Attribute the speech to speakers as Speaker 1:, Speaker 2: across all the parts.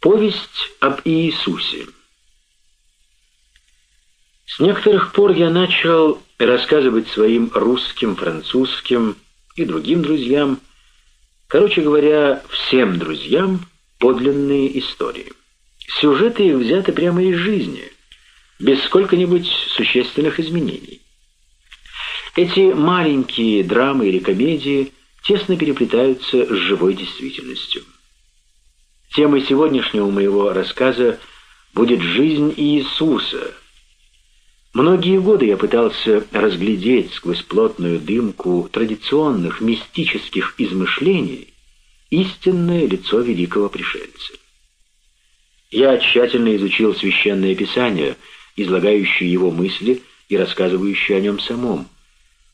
Speaker 1: Повесть об Иисусе. С некоторых пор я начал рассказывать своим русским, французским и другим друзьям, короче говоря, всем друзьям, подлинные истории. Сюжеты их взяты прямо из жизни, без сколько-нибудь существенных изменений. Эти маленькие драмы или комедии тесно переплетаются с живой действительностью. Темой сегодняшнего моего рассказа будет жизнь Иисуса. Многие годы я пытался разглядеть сквозь плотную дымку традиционных мистических измышлений истинное лицо великого пришельца. Я тщательно изучил священное писание, излагающее его мысли и рассказывающее о нем самом.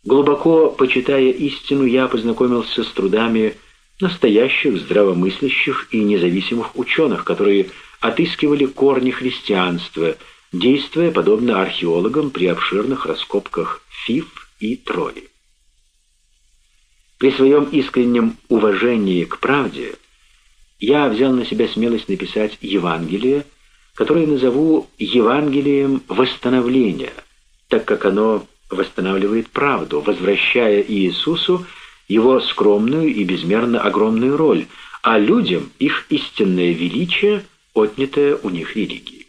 Speaker 1: Глубоко почитая истину, я познакомился с трудами настоящих здравомыслящих и независимых ученых, которые отыскивали корни христианства, действуя подобно археологам при обширных раскопках Фиф и Трои. При своем искреннем уважении к правде я взял на себя смелость написать Евангелие, которое назову Евангелием восстановления, так как оно восстанавливает правду, возвращая Иисусу его скромную и безмерно огромную роль, а людям их истинное величие, отнятое у них религией.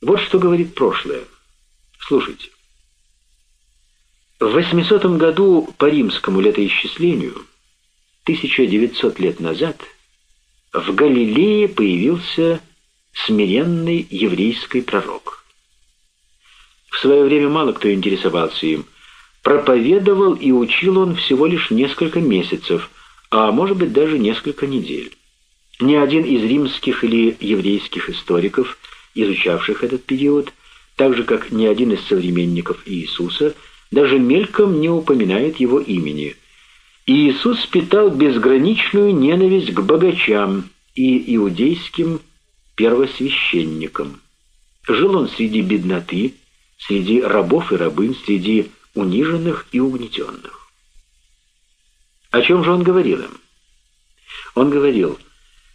Speaker 1: Вот что говорит прошлое. Слушайте. В 800 году по римскому летоисчислению, 1900 лет назад, в Галилее появился смиренный еврейский пророк. В свое время мало кто интересовался им – Проповедовал и учил он всего лишь несколько месяцев, а может быть даже несколько недель. Ни один из римских или еврейских историков, изучавших этот период, так же как ни один из современников Иисуса, даже мельком не упоминает его имени. Иисус питал безграничную ненависть к богачам и иудейским первосвященникам. Жил он среди бедноты, среди рабов и рабынь, среди униженных и угнетенных. О чем же он говорил им? Он говорил,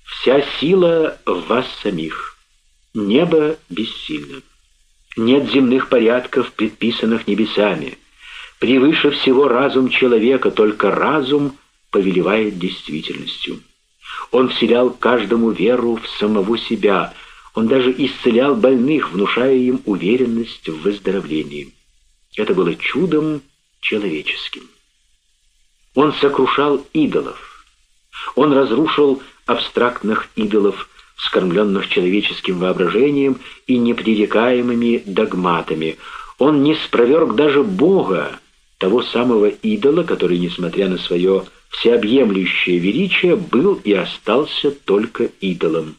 Speaker 1: «Вся сила в вас самих, небо бессильно, нет земных порядков, предписанных небесами, превыше всего разум человека, только разум повелевает действительностью». Он вселял каждому веру в самого себя, он даже исцелял больных, внушая им уверенность в выздоровлении. Это было чудом человеческим. Он сокрушал идолов. Он разрушил абстрактных идолов, скормленных человеческим воображением и непререкаемыми догматами. Он не спроверг даже Бога, того самого идола, который, несмотря на свое всеобъемлющее величие, был и остался только идолом.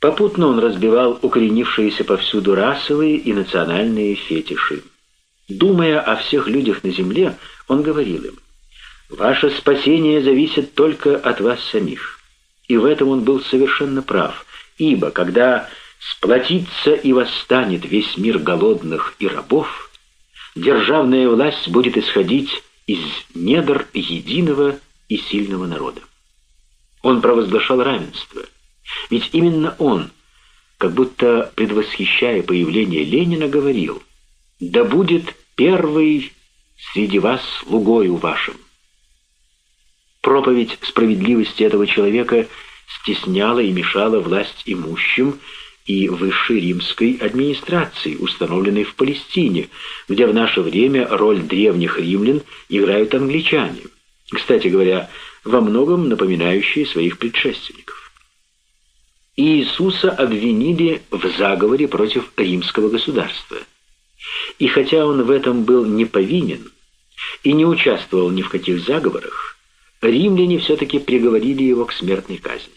Speaker 1: Попутно он разбивал укоренившиеся повсюду расовые и национальные фетиши. Думая о всех людях на земле, он говорил им, «Ваше спасение зависит только от вас самих». И в этом он был совершенно прав, ибо когда сплотится и восстанет весь мир голодных и рабов, державная власть будет исходить из недр единого и сильного народа. Он провозглашал равенство, ведь именно он, как будто предвосхищая появление Ленина, говорил – да будет первый среди вас слугою вашим. Проповедь справедливости этого человека стесняла и мешала власть имущим и высшей римской администрации, установленной в Палестине, где в наше время роль древних римлян играют англичане, кстати говоря, во многом напоминающие своих предшественников. Иисуса обвинили в заговоре против римского государства – и хотя он в этом был не повинен и не участвовал ни в каких заговорах, римляне все-таки приговорили его к смертной казни.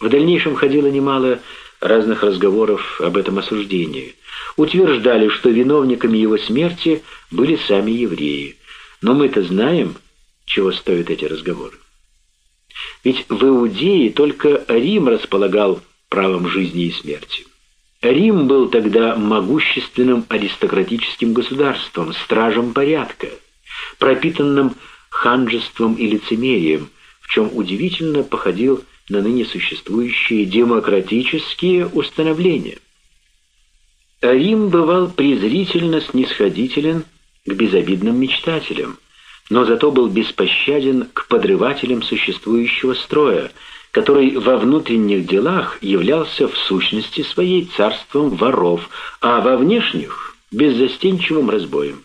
Speaker 1: В дальнейшем ходило немало разных разговоров об этом осуждении. Утверждали, что виновниками его смерти были сами евреи. Но мы-то знаем, чего стоят эти разговоры. Ведь в Иудее только Рим располагал правом жизни и смерти. Рим был тогда могущественным аристократическим государством, стражем порядка, пропитанным ханжеством и лицемерием, в чем удивительно походил на ныне существующие демократические установления. Рим бывал презрительно снисходителен к безобидным мечтателям, но зато был беспощаден к подрывателям существующего строя, который во внутренних делах являлся в сущности своей царством воров, а во внешних — беззастенчивым разбоем.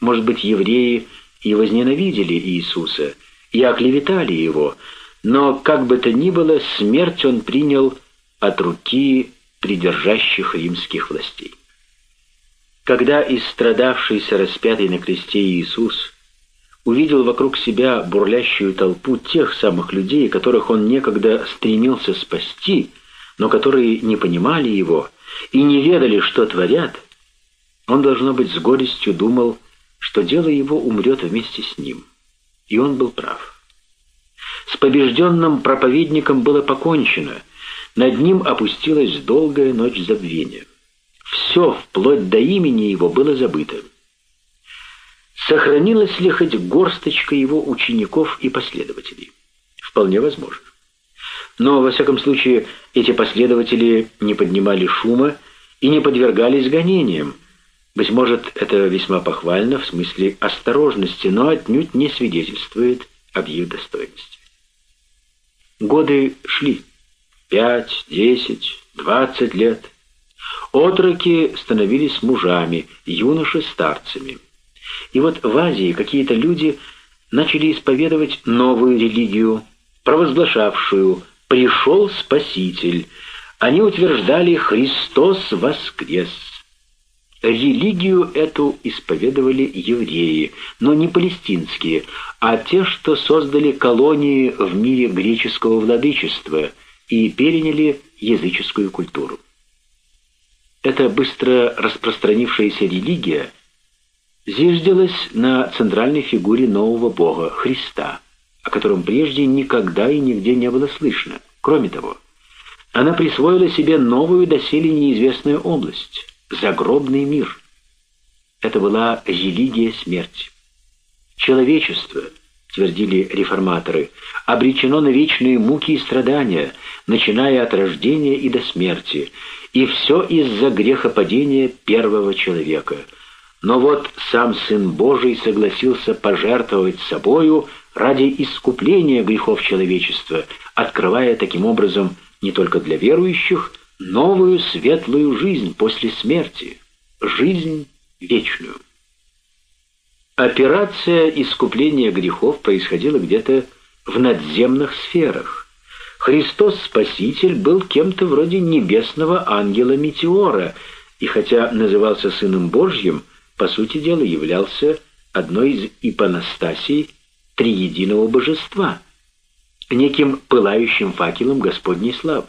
Speaker 1: Может быть, евреи и возненавидели Иисуса, и оклеветали его, но, как бы то ни было, смерть он принял от руки придержащих римских властей. Когда истрадавшийся распятый на кресте Иисус увидел вокруг себя бурлящую толпу тех самых людей, которых он некогда стремился спасти, но которые не понимали его и не ведали, что творят, он, должно быть, с горестью думал, что дело его умрет вместе с ним. И он был прав. С побежденным проповедником было покончено, над ним опустилась долгая ночь забвения. Все, вплоть до имени его, было забыто. Сохранилась ли хоть горсточка его учеников и последователей? Вполне возможно. Но, во всяком случае, эти последователи не поднимали шума и не подвергались гонениям. Быть может, это весьма похвально в смысле осторожности, но отнюдь не свидетельствует об их достоинстве. Годы шли. Пять, десять, двадцать лет – Отроки становились мужами, юноши — старцами. И вот в Азии какие-то люди начали исповедовать новую религию, провозглашавшую «пришел Спаситель». Они утверждали «Христос воскрес». Религию эту исповедовали евреи, но не палестинские, а те, что создали колонии в мире греческого владычества и переняли языческую культуру. Эта быстро распространившаяся религия зиждилась на центральной фигуре нового бога Христа, о котором прежде никогда и нигде не было слышно. Кроме того, она присвоила себе новую доселе неизвестную область — загробный мир. Это была религия смерти. Человечество, твердили реформаторы, обречено на вечные муки и страдания, начиная от рождения и до смерти, и все из-за грехопадения первого человека. Но вот сам Сын Божий согласился пожертвовать собою ради искупления грехов человечества, открывая таким образом не только для верующих новую светлую жизнь после смерти, жизнь вечную. Операция искупления грехов происходила где-то в надземных сферах, Христос Спаситель был кем-то вроде небесного ангела-метеора, и хотя назывался Сыном Божьим, по сути дела являлся одной из ипоностасий триединого божества, неким пылающим факелом Господней славы.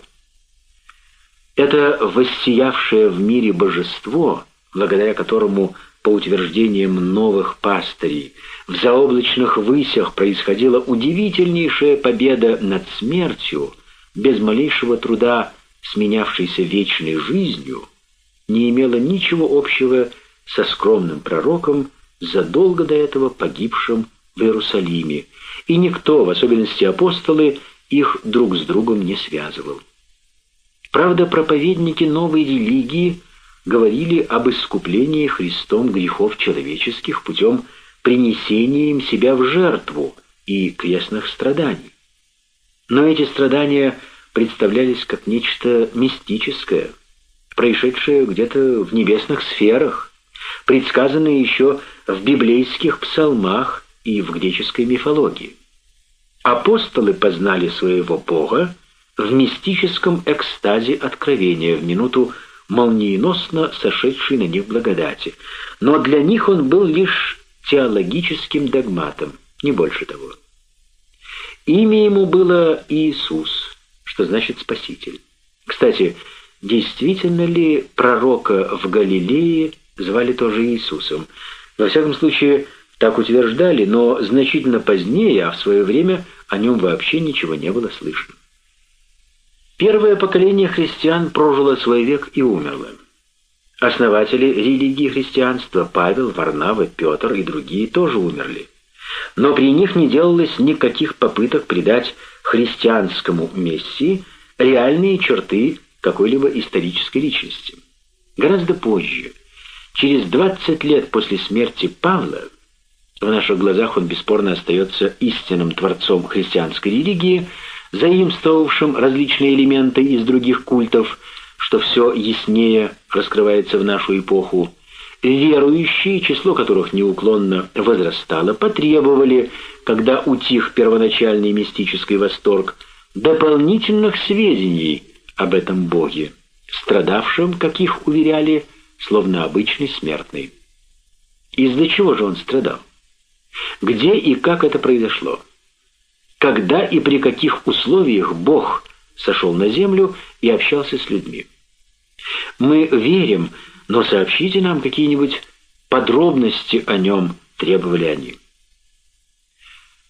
Speaker 1: Это воссиявшее в мире божество, благодаря которому по утверждениям новых пастырей, в заоблачных высях происходила удивительнейшая победа над смертью, без малейшего труда сменявшейся вечной жизнью, не имела ничего общего со скромным пророком, задолго до этого погибшим в Иерусалиме, и никто, в особенности апостолы, их друг с другом не связывал. Правда, проповедники новой религии – говорили об искуплении Христом грехов человеческих путем принесения им себя в жертву и крестных страданий. Но эти страдания представлялись как нечто мистическое, происшедшее где-то в небесных сферах, предсказанное еще в библейских псалмах и в греческой мифологии. Апостолы познали своего Бога в мистическом экстазе откровения в минуту молниеносно сошедшей на них благодати. Но для них он был лишь теологическим догматом, не больше того. Имя ему было Иисус, что значит Спаситель. Кстати, действительно ли пророка в Галилее звали тоже Иисусом? Во всяком случае, так утверждали, но значительно позднее, а в свое время о нем вообще ничего не было слышно. Первое поколение христиан прожило свой век и умерло. Основатели религии христианства Павел, Варнава, Петр и другие тоже умерли. но при них не делалось никаких попыток придать христианскому мессии реальные черты какой-либо исторической личности. Гораздо позже, через 20 лет после смерти Павла, в наших глазах он бесспорно остается истинным творцом христианской религии, заимствовавшим различные элементы из других культов, что все яснее раскрывается в нашу эпоху, верующие, число которых неуклонно возрастало, потребовали, когда утих первоначальный мистический восторг, дополнительных сведений об этом Боге, страдавшем, как их уверяли, словно обычный смертный. Из-за чего же он страдал? Где и как это произошло? Когда и при каких условиях Бог сошел на землю и общался с людьми? Мы верим, но сообщите нам какие-нибудь подробности о нем, требовали они.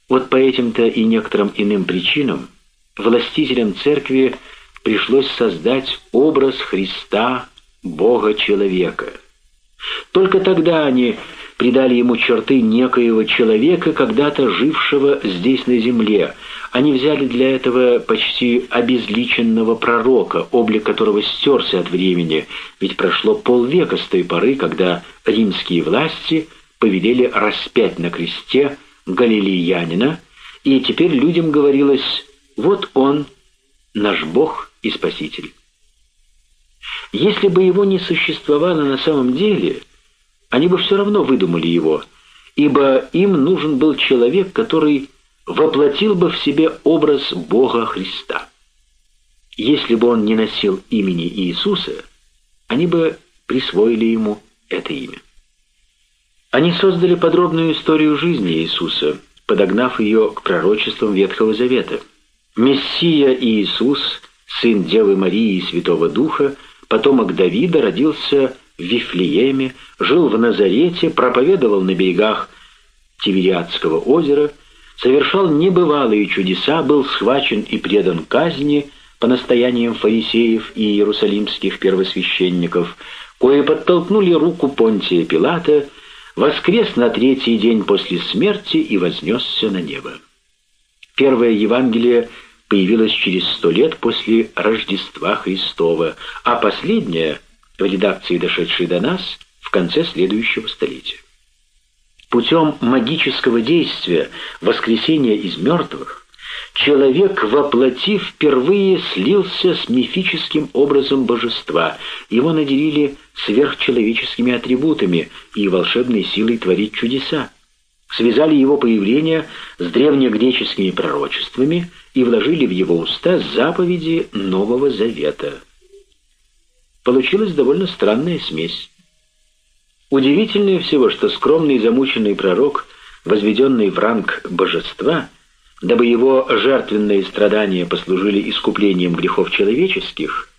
Speaker 1: Вот по этим-то и некоторым иным причинам властителям церкви пришлось создать образ Христа, Бога-человека. Только тогда они придали ему черты некоего человека, когда-то жившего здесь на земле. Они взяли для этого почти обезличенного пророка, облик которого стерся от времени, ведь прошло полвека с той поры, когда римские власти повелели распять на кресте галилеянина, и теперь людям говорилось «Вот он, наш Бог и Спаситель». Если бы его не существовало на самом деле – они бы все равно выдумали его, ибо им нужен был человек, который воплотил бы в себе образ Бога Христа. Если бы он не носил имени Иисуса, они бы присвоили ему это имя. Они создали подробную историю жизни Иисуса, подогнав ее к пророчествам Ветхого Завета. Мессия Иисус, сын Девы Марии и Святого Духа, потомок Давида, родился в Вифлееме, жил в Назарете, проповедовал на берегах Тивериадского озера, совершал небывалые чудеса, был схвачен и предан казни по настояниям фарисеев и иерусалимских первосвященников, кое подтолкнули руку Понтия Пилата, воскрес на третий день после смерти и вознесся на небо. Первое Евангелие появилось через сто лет после Рождества Христова, а последнее — в редакции, дошедшей до нас, в конце следующего столетия. Путем магического действия воскресения из мертвых человек, воплотив, впервые слился с мифическим образом божества. Его наделили сверхчеловеческими атрибутами и волшебной силой творить чудеса. Связали его появление с древнегреческими пророчествами и вложили в его уста заповеди Нового Завета – Получилась довольно странная смесь. Удивительнее всего, что скромный замученный пророк, возведенный в ранг божества, дабы его жертвенные страдания послужили искуплением грехов человеческих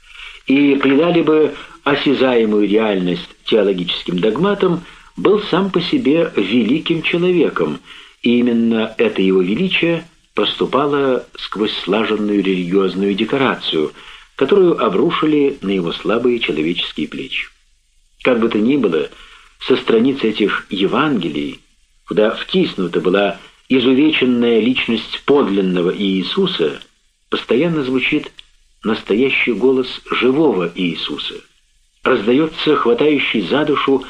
Speaker 1: и придали бы осязаемую реальность теологическим догматам, был сам по себе великим человеком, и именно это его величие проступало сквозь слаженную религиозную декорацию – которую обрушили на его слабые человеческие плечи. Как бы то ни было, со страниц этих Евангелий, куда втиснута была изувеченная личность подлинного Иисуса, постоянно звучит настоящий голос живого Иисуса. Раздается хватающий за душу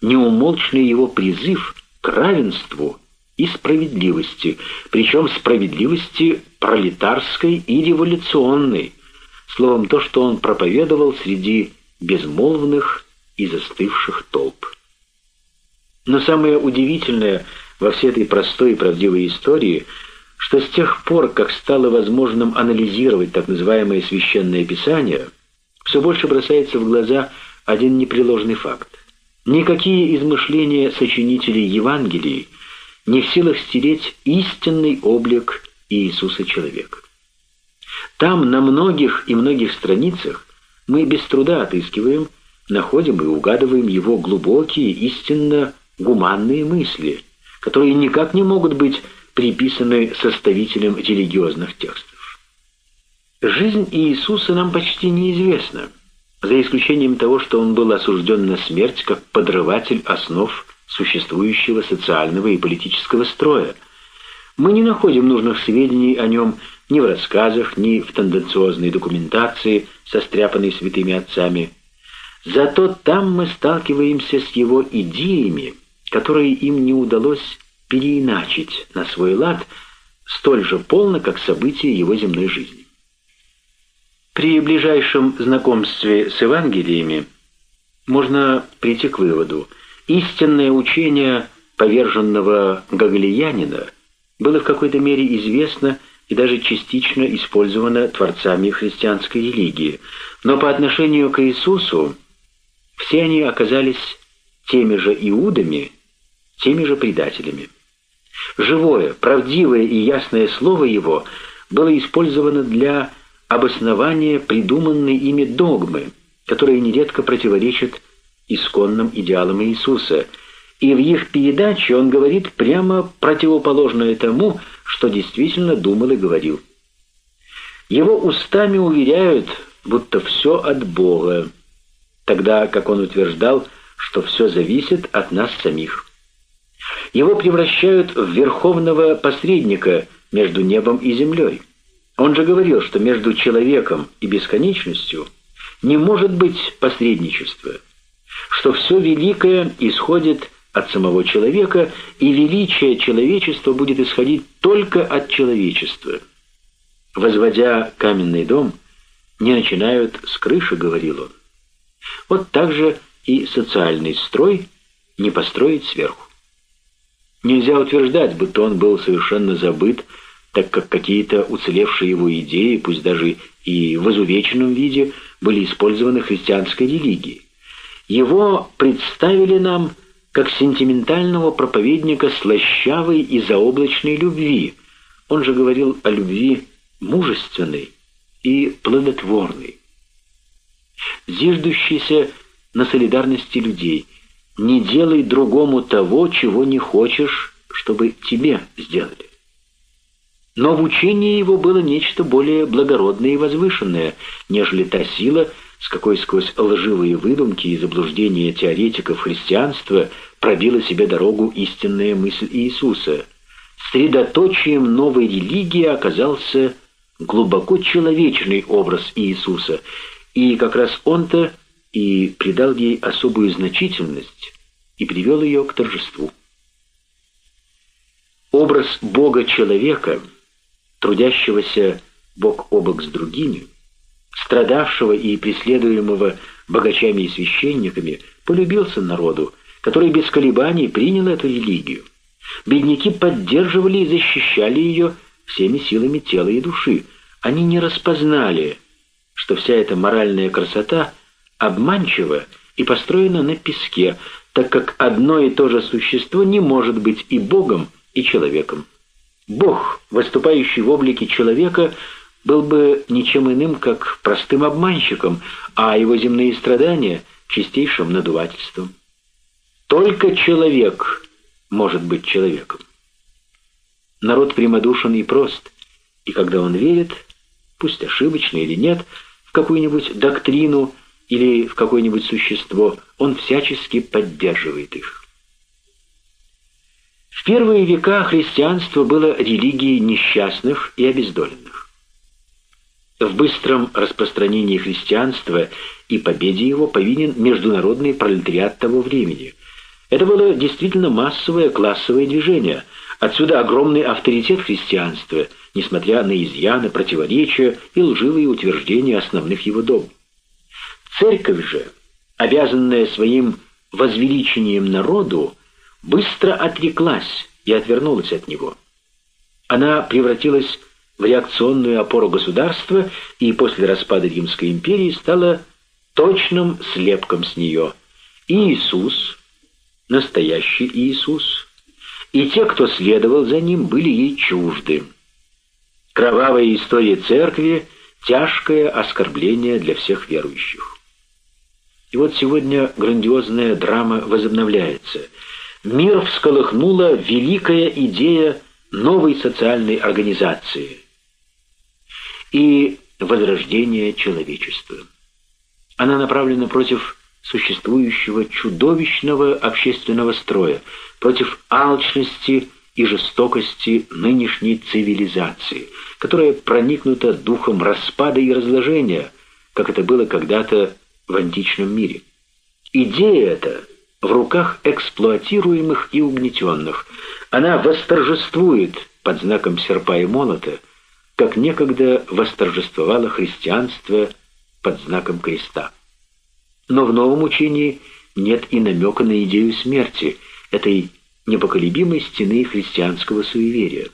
Speaker 1: неумолчный его призыв к равенству и справедливости, причем справедливости пролетарской и революционной, словом, то, что он проповедовал среди безмолвных и застывших толп. Но самое удивительное во всей этой простой и правдивой истории, что с тех пор, как стало возможным анализировать так называемое священное писание, все больше бросается в глаза один непреложный факт. Никакие измышления сочинителей Евангелий не в силах стереть истинный облик Иисуса человека. Там на многих и многих страницах мы без труда отыскиваем, находим и угадываем его глубокие, истинно гуманные мысли, которые никак не могут быть приписаны составителям религиозных текстов. Жизнь Иисуса нам почти неизвестна, за исключением того, что он был осужден на смерть как подрыватель основ существующего социального и политического строя. Мы не находим нужных сведений о нем ни в рассказах, ни в тенденциозной документации, состряпанной святыми отцами. Зато там мы сталкиваемся с его идеями, которые им не удалось переиначить на свой лад столь же полно, как события его земной жизни. При ближайшем знакомстве с Евангелиями можно прийти к выводу, истинное учение поверженного гагалиянина было в какой-то мере известно и даже частично использовано творцами христианской религии, но по отношению к Иисусу все они оказались теми же иудами, теми же предателями. Живое, правдивое и ясное слово его было использовано для обоснования придуманной ими догмы, которые нередко противоречат исконным идеалам Иисуса, и в их передаче он говорит прямо противоположное тому, что действительно думал и говорил. Его устами уверяют, будто все от Бога, тогда как он утверждал, что все зависит от нас самих. Его превращают в верховного посредника между небом и землей. Он же говорил, что между человеком и бесконечностью не может быть посредничества, что все великое исходит от самого человека, и величие человечества будет исходить только от человечества. Возводя каменный дом, не начинают с крыши, говорил он. Вот так же и социальный строй не построить сверху. Нельзя утверждать, будто он был совершенно забыт, так как какие-то уцелевшие его идеи, пусть даже и в изувеченном виде, были использованы христианской религией. Его представили нам как сентиментального проповедника слащавой и заоблачной любви. Он же говорил о любви мужественной и плодотворной, зиждущейся на солидарности людей. «Не делай другому того, чего не хочешь, чтобы тебе сделали». Но в учении его было нечто более благородное и возвышенное, нежели та сила, с какой сквозь лживые выдумки и заблуждения теоретиков христианства пробила себе дорогу истинная мысль Иисуса. Средоточием новой религии оказался глубоко человечный образ Иисуса, и как раз он-то и придал ей особую значительность и привел ее к торжеству. Образ Бога-человека — трудящегося бок о бок с другими, страдавшего и преследуемого богачами и священниками, полюбился народу, который без колебаний принял эту религию. Бедняки поддерживали и защищали ее всеми силами тела и души. Они не распознали, что вся эта моральная красота обманчива и построена на песке, так как одно и то же существо не может быть и Богом, и человеком. Бог, выступающий в облике человека, был бы ничем иным, как простым обманщиком, а его земные страдания — чистейшим надувательством. Только человек может быть человеком. Народ прямодушен и прост, и когда он верит, пусть ошибочно или нет, в какую-нибудь доктрину или в какое-нибудь существо, он всячески поддерживает их. В первые века христианство было религией несчастных и обездоленных. В быстром распространении христианства и победе его повинен международный пролетариат того времени. Это было действительно массовое классовое движение. Отсюда огромный авторитет христианства, несмотря на изъяны, противоречия и лживые утверждения основных его догм. Церковь же, обязанная своим возвеличением народу, быстро отреклась и отвернулась от него. Она превратилась в реакционную опору государства и после распада Римской империи стала точным слепком с нее. Иисус, настоящий Иисус, и те, кто следовал за ним, были ей чужды. Кровавая история церкви — тяжкое оскорбление для всех верующих. И вот сегодня грандиозная драма возобновляется — мир всколыхнула великая идея новой социальной организации и возрождения человечества. Она направлена против существующего чудовищного общественного строя, против алчности и жестокости нынешней цивилизации, которая проникнута духом распада и разложения, как это было когда-то в античном мире. Идея эта в руках эксплуатируемых и угнетенных. Она восторжествует под знаком серпа и молота, как некогда восторжествовало христианство под знаком креста. Но в новом учении нет и намека на идею смерти, этой непоколебимой стены христианского суеверия.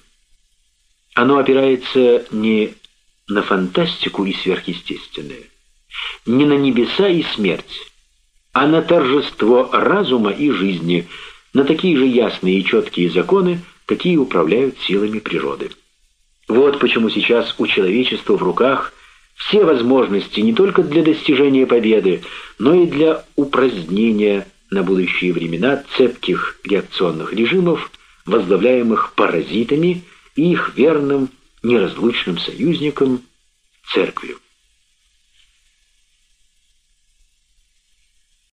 Speaker 1: Оно опирается не на фантастику и сверхъестественное, не на небеса и смерть, а на торжество разума и жизни, на такие же ясные и четкие законы, какие управляют силами природы. Вот почему сейчас у человечества в руках все возможности не только для достижения победы, но и для упразднения на будущие времена цепких реакционных режимов, возглавляемых паразитами и их верным неразлучным союзником – церковью.